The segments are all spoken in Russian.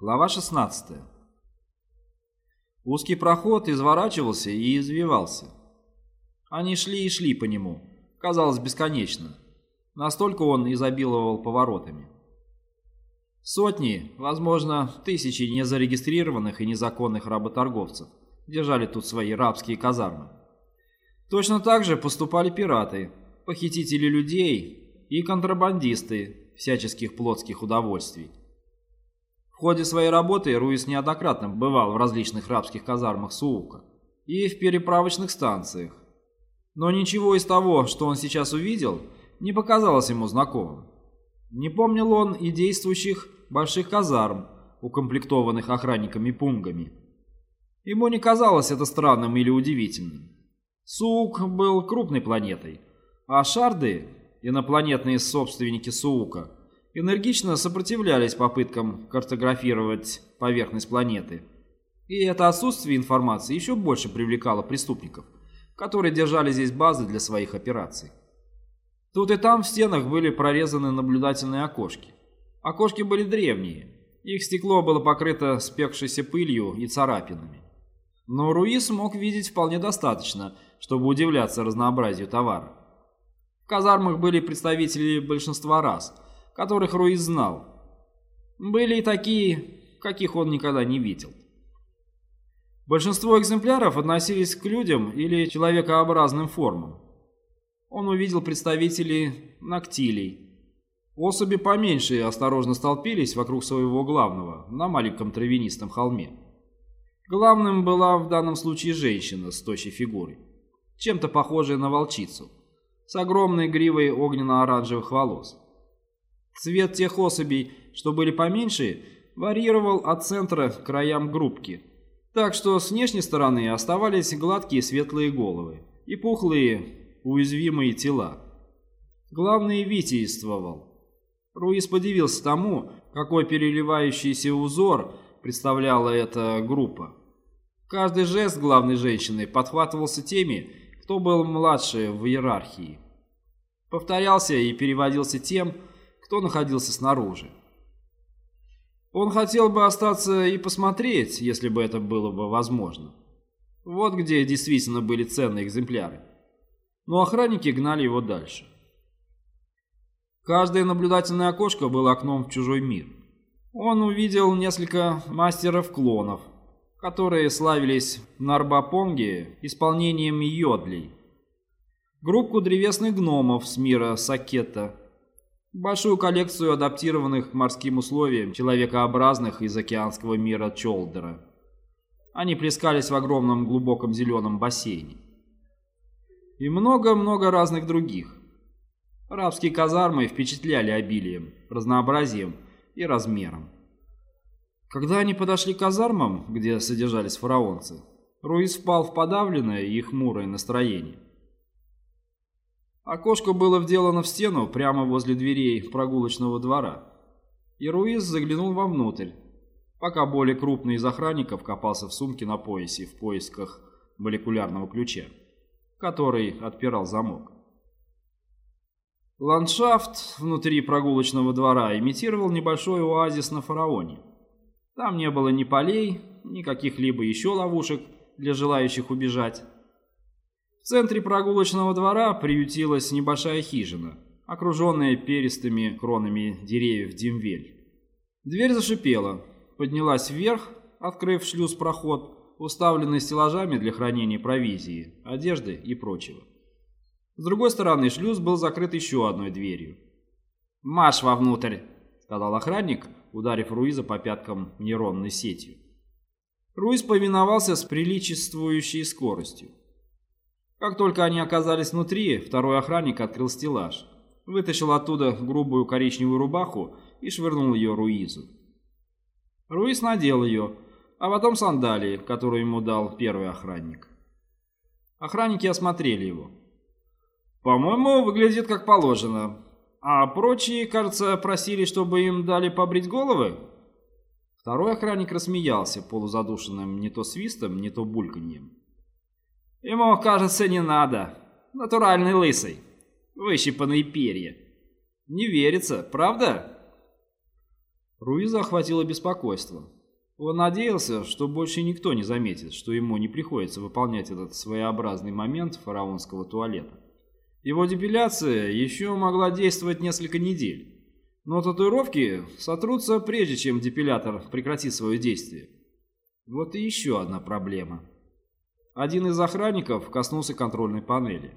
Глава 16. Узкий проход изворачивался и извивался. Они шли и шли по нему, казалось бесконечно. Настолько он изобиловал поворотами. Сотни, возможно, тысячи незарегистрированных и незаконных работорговцев держали тут свои рабские казармы. Точно так же поступали пираты, похитители людей и контрабандисты всяческих плотских удовольствий в ходе своей работы Руис неоднократно бывал в различных рабских казармах Суука и в переправочных станциях. Но ничего из того, что он сейчас увидел, не показалось ему знакомым. Не помнил он и действующих больших казарм, укомплектованных охранниками-пунгами. Ему не казалось это странным или удивительным. Суук был крупной планетой, а шарды, инопланетные собственники Суука, энергично сопротивлялись попыткам картографировать поверхность планеты. И это отсутствие информации еще больше привлекало преступников, которые держали здесь базы для своих операций. Тут и там в стенах были прорезаны наблюдательные окошки. Окошки были древние, их стекло было покрыто спекшейся пылью и царапинами. Но Руис мог видеть вполне достаточно, чтобы удивляться разнообразию товара. В казармах были представители большинства рас – которых Руиз знал. Были и такие, каких он никогда не видел. Большинство экземпляров относились к людям или человекообразным формам. Он увидел представителей нактилей. Особи поменьше осторожно столпились вокруг своего главного на маленьком травянистом холме. Главным была в данном случае женщина с тощей фигурой, чем-то похожая на волчицу, с огромной гривой огненно-оранжевых волос. Цвет тех особей, что были поменьше, варьировал от центра к краям группки. Так что с внешней стороны оставались гладкие светлые головы и пухлые, уязвимые тела. Главный витийствовал. Руис подивился тому, какой переливающийся узор представляла эта группа. Каждый жест главной женщины подхватывался теми, кто был младше в иерархии. Повторялся и переводился тем, кто находился снаружи. Он хотел бы остаться и посмотреть, если бы это было бы возможно. Вот где действительно были ценные экземпляры. Но охранники гнали его дальше. Каждое наблюдательное окошко было окном в чужой мир. Он увидел несколько мастеров-клонов, которые славились в Нарбапонге исполнением йодлей. Группку древесных гномов с мира Сакета Большую коллекцию адаптированных к морским условиям человекообразных из океанского мира Чолдера. Они плескались в огромном глубоком зеленом бассейне. И много-много разных других. Рабские казармы впечатляли обилием, разнообразием и размером. Когда они подошли к казармам, где содержались фараонцы, Руис впал в подавленное и хмурое настроение. Окошко было вделано в стену прямо возле дверей прогулочного двора. И Руиз заглянул вовнутрь, пока более крупный из охранников копался в сумке на поясе в поисках молекулярного ключа, который отпирал замок. Ландшафт внутри прогулочного двора имитировал небольшой оазис на фараоне. Там не было ни полей, ни каких-либо еще ловушек для желающих убежать. Центре прогулочного двора приютилась небольшая хижина, окруженная перистыми кронами деревьев Димвель. Дверь зашипела, поднялась вверх, открыв шлюз-проход, уставленный стеллажами для хранения провизии, одежды и прочего. С другой стороны шлюз был закрыт еще одной дверью. «Марш вовнутрь!» — сказал охранник, ударив Руиза по пяткам нейронной сетью. Руиз повиновался с приличествующей скоростью. Как только они оказались внутри, второй охранник открыл стеллаж, вытащил оттуда грубую коричневую рубаху и швырнул ее Руизу. Руиз надел ее, а потом сандалии, которые ему дал первый охранник. Охранники осмотрели его. «По-моему, выглядит как положено. А прочие, кажется, просили, чтобы им дали побрить головы?» Второй охранник рассмеялся полузадушенным не то свистом, не то бульканьем. Ему, кажется, не надо. Натуральный лысый. Выщипанные перья. Не верится, правда? Руиза охватило беспокойство. Он надеялся, что больше никто не заметит, что ему не приходится выполнять этот своеобразный момент фараонского туалета. Его депиляция еще могла действовать несколько недель, но татуировки сотрутся прежде, чем депилятор прекратит свое действие. Вот и еще одна проблема. Один из охранников коснулся контрольной панели.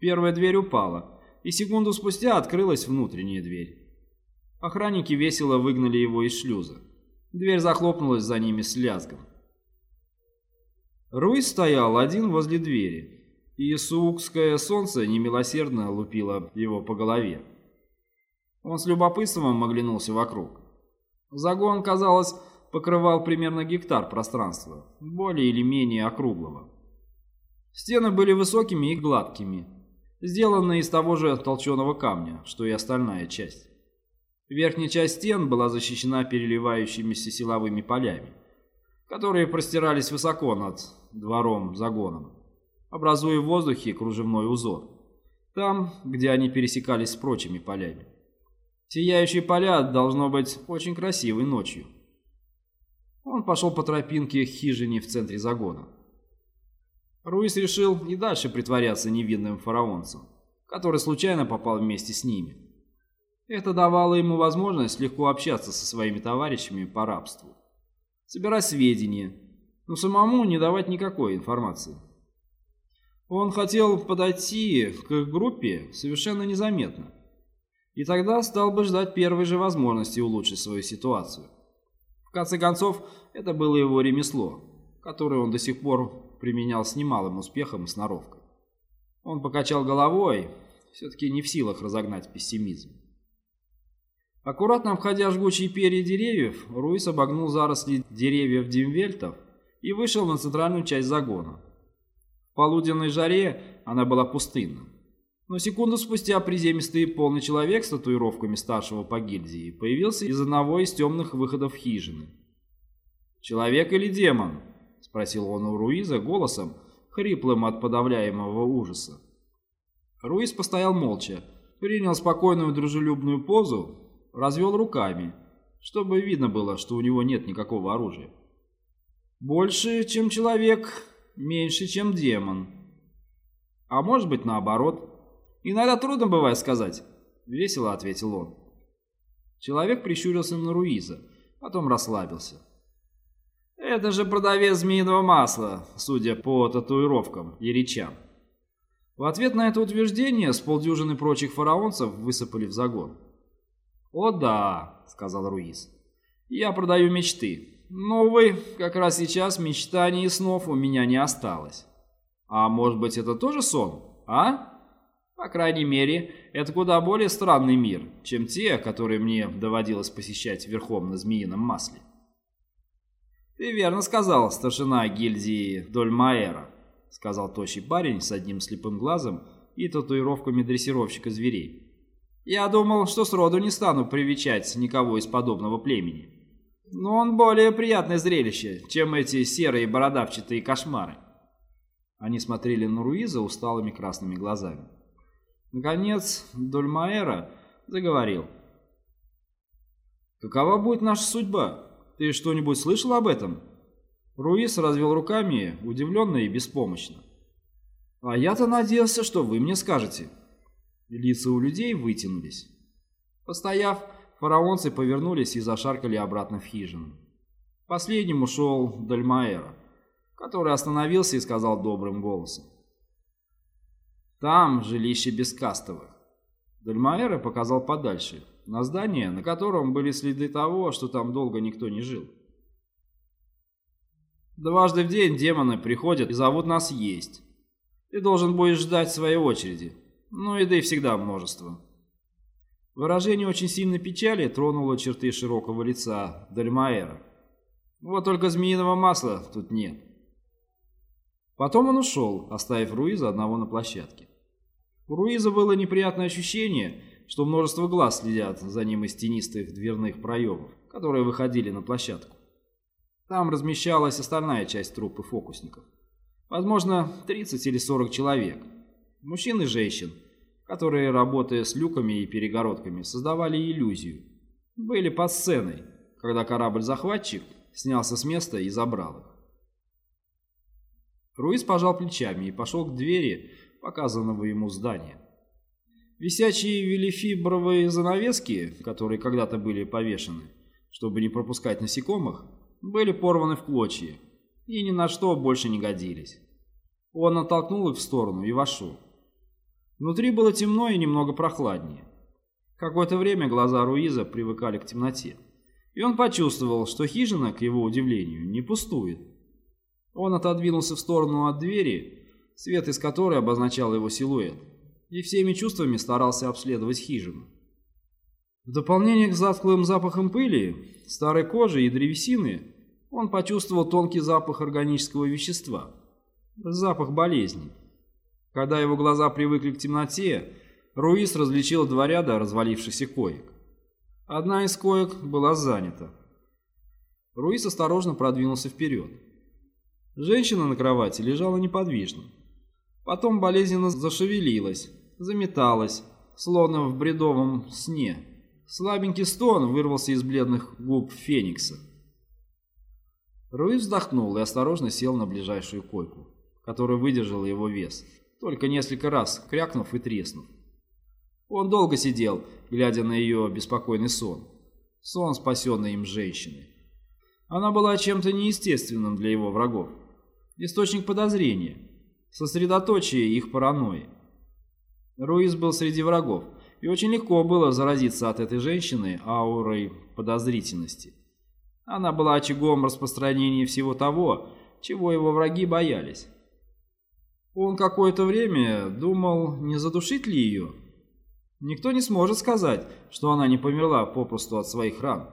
Первая дверь упала, и секунду спустя открылась внутренняя дверь. Охранники весело выгнали его из шлюза. Дверь захлопнулась за ними с лязгом. Руис стоял один возле двери, и суукское солнце немилосердно лупило его по голове. Он с любопытством оглянулся вокруг. Загон, казалось, покрывал примерно гектар пространства, более или менее округлого. Стены были высокими и гладкими, сделанные из того же толченого камня, что и остальная часть. Верхняя часть стен была защищена переливающимися силовыми полями, которые простирались высоко над двором-загоном, образуя в воздухе кружевной узор, там, где они пересекались с прочими полями. Сияющие поля должно быть очень красивой ночью. Он пошел по тропинке к хижине в центре загона. Руис решил и дальше притворяться невинным фараонцем, который случайно попал вместе с ними. Это давало ему возможность легко общаться со своими товарищами по рабству, собирать сведения, но самому не давать никакой информации. Он хотел подойти к группе совершенно незаметно, и тогда стал бы ждать первой же возможности улучшить свою ситуацию. Конце концов, это было его ремесло, которое он до сих пор применял с немалым успехом и сноровкой. Он покачал головой, все-таки не в силах разогнать пессимизм. Аккуратно обходя жгучие перья деревьев, Руис обогнул заросли деревьев Димвельтов и вышел на центральную часть загона. В полуденной жаре она была пустынна. Но секунду спустя приземистый полный человек с татуировками старшего по гильдии появился из одного из темных выходов хижины. «Человек или демон?» – спросил он у Руиза голосом, хриплым от подавляемого ужаса. Руиз постоял молча, принял спокойную дружелюбную позу развел руками, чтобы видно было, что у него нет никакого оружия. Больше, чем человек, меньше, чем демон. А может быть, наоборот. Иногда трудно бывает сказать, весело ответил он. Человек прищурился на Руиза, потом расслабился. Это же продавец змеиного масла, судя по татуировкам и речам. В ответ на это утверждение с полдюжины прочих фараонцев высыпали в загон. «О да», — сказал Руиз. «Я продаю мечты. Но, увы, как раз сейчас мечтаний и снов у меня не осталось. А может быть, это тоже сон, а? По крайней мере, это куда более странный мир, чем те, которые мне доводилось посещать верхом на змеином масле». «Ты верно сказал, старшина гильдии Дольмаэра», — сказал тощий парень с одним слепым глазом и татуировками дрессировщика зверей. Я думал, что сроду не стану привечать никого из подобного племени. Но он более приятное зрелище, чем эти серые бородавчатые кошмары. Они смотрели на Руиза усталыми красными глазами. Наконец, Дольмаэра заговорил. «Какова будет наша судьба? Ты что-нибудь слышал об этом?» Руиз развел руками, удивленно и беспомощно. «А я-то надеялся, что вы мне скажете». Лица у людей вытянулись. Постояв, фараонцы повернулись и зашаркали обратно в хижину. Последним ушел Дальмаэра, который остановился и сказал добрым голосом. «Там жилище Бескастовых». Дальмаэра показал подальше, на здание, на котором были следы того, что там долго никто не жил. «Дважды в день демоны приходят и зовут нас есть. Ты должен будешь ждать своей очереди, но еды всегда множество. Выражение очень сильной печали тронуло черты широкого лица Дальмаэра. Вот только змеиного масла тут нет. Потом он ушел, оставив Руиза одного на площадке. У Руиза было неприятное ощущение, что множество глаз следят за ним из тенистых дверных проемов, которые выходили на площадку. Там размещалась остальная часть труппы фокусников. Возможно, 30 или 40 человек – мужчин и женщин, которые, работая с люками и перегородками, создавали иллюзию. были под сценой, когда корабль-захватчик снялся с места и забрал их. Руис пожал плечами и пошел к двери показанного ему здания. Висячие велифибровые занавески, которые когда-то были повешены, чтобы не пропускать насекомых, были порваны в клочья и ни на что больше не годились. Он оттолкнул их в сторону и вошел. Внутри было темно и немного прохладнее. Какое-то время глаза Руиза привыкали к темноте, и он почувствовал, что хижина, к его удивлению, не пустует. Он отодвинулся в сторону от двери, свет из которой обозначал его силуэт, и всеми чувствами старался обследовать хижину. В дополнение к затхлым запахам пыли, старой кожи и древесины, он почувствовал тонкий запах органического вещества, запах болезни. Когда его глаза привыкли к темноте, Руис различил два ряда развалившихся коек. Одна из коек была занята. Руис осторожно продвинулся вперед. Женщина на кровати лежала неподвижно. Потом болезненно зашевелилась, заметалась, словно в бредовом сне. Слабенький стон вырвался из бледных губ Феникса. Руис вздохнул и осторожно сел на ближайшую койку, которая выдержала его вес, только несколько раз крякнув и треснув. Он долго сидел, глядя на ее беспокойный сон. Сон, спасенный им женщиной. Она была чем-то неестественным для его врагов источник подозрения, сосредоточие их паранойи. Руис был среди врагов, и очень легко было заразиться от этой женщины аурой подозрительности. Она была очагом распространения всего того, чего его враги боялись. Он какое-то время думал, не задушить ли ее. Никто не сможет сказать, что она не померла попросту от своих ран.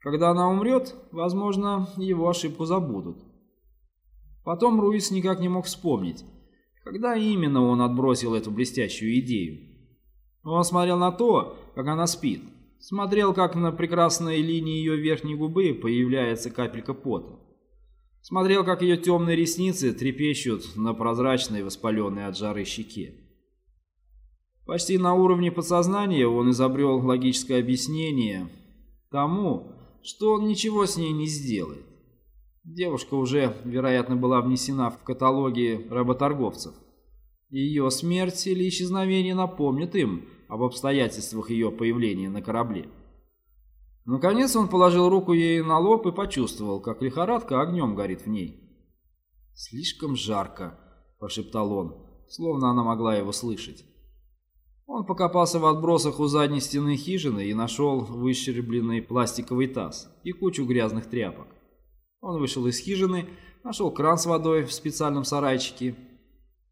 Когда она умрет, возможно, его ошибку забудут. Потом Руис никак не мог вспомнить, когда именно он отбросил эту блестящую идею. Он смотрел на то, как она спит, смотрел, как на прекрасной линии ее верхней губы появляется капелька пота. Смотрел, как ее темные ресницы трепещут на прозрачной, воспаленной от жары щеке. Почти на уровне подсознания он изобрел логическое объяснение тому, что он ничего с ней не сделает. Девушка уже, вероятно, была внесена в каталоги работорговцев. Ее смерть или исчезновение напомнит им об обстоятельствах ее появления на корабле. Наконец он положил руку ей на лоб и почувствовал, как лихорадка огнем горит в ней. «Слишком жарко», – прошептал он, словно она могла его слышать. Он покопался в отбросах у задней стены хижины и нашел выщербленный пластиковый таз и кучу грязных тряпок. Он вышел из хижины, нашел кран с водой в специальном сарайчике.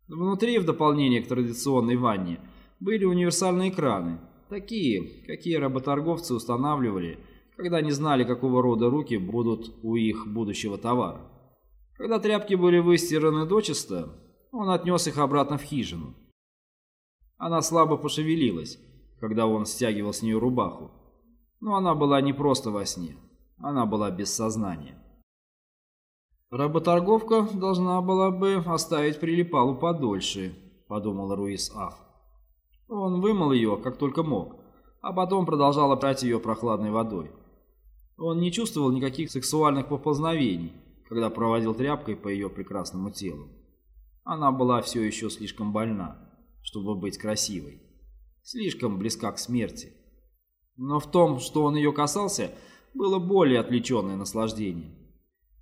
Внутри, в дополнение к традиционной ванне, были универсальные краны, такие, какие работорговцы устанавливали, когда не знали, какого рода руки будут у их будущего товара. Когда тряпки были выстираны дочисто, он отнес их обратно в хижину. Она слабо пошевелилась, когда он стягивал с нее рубаху. Но она была не просто во сне, она была без сознания. «Работорговка должна была бы оставить прилипалу подольше», — подумал Руис Аф. Он вымыл ее, как только мог, а потом продолжал опрать ее прохладной водой. Он не чувствовал никаких сексуальных поползновений, когда проводил тряпкой по ее прекрасному телу. Она была все еще слишком больна, чтобы быть красивой. Слишком близка к смерти. Но в том, что он ее касался, было более отвлеченное наслаждение.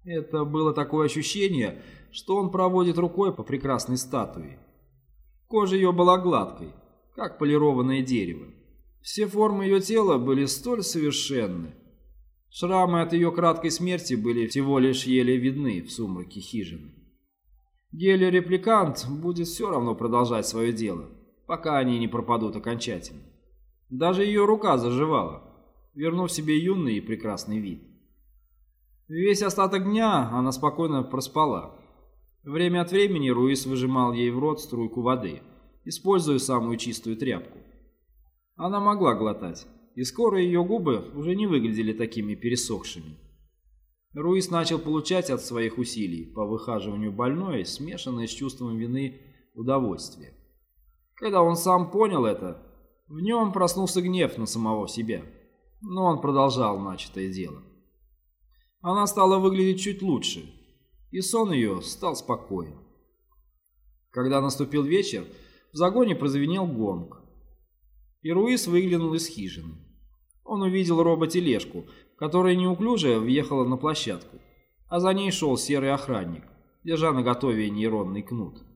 Это было такое ощущение, что он проводит рукой по прекрасной статуе. Кожа ее была гладкой, как полированное дерево. Все формы ее тела были столь совершенны. Шрамы от ее краткой смерти были всего лишь еле видны в сумраке хижины. Гелий-репликант будет все равно продолжать свое дело, пока они не пропадут окончательно. Даже ее рука заживала, вернув себе юный и прекрасный вид. Весь остаток дня она спокойно проспала. Время от времени Руис выжимал ей в рот струйку воды, используя самую чистую тряпку. Она могла глотать, и скоро ее губы уже не выглядели такими пересохшими. Руис начал получать от своих усилий по выхаживанию больной, смешанное с чувством вины удовольствие. Когда он сам понял это, в нем проснулся гнев на самого себя. но он продолжал начатое дело. Она стала выглядеть чуть лучше, и сон ее стал спокоен. Когда наступил вечер, в загоне прозвенел гонг, и Руис выглянул из хижины. Он увидел роботележку, которая неуклюже въехала на площадку, а за ней шел серый охранник, держа наготове нейронный кнут.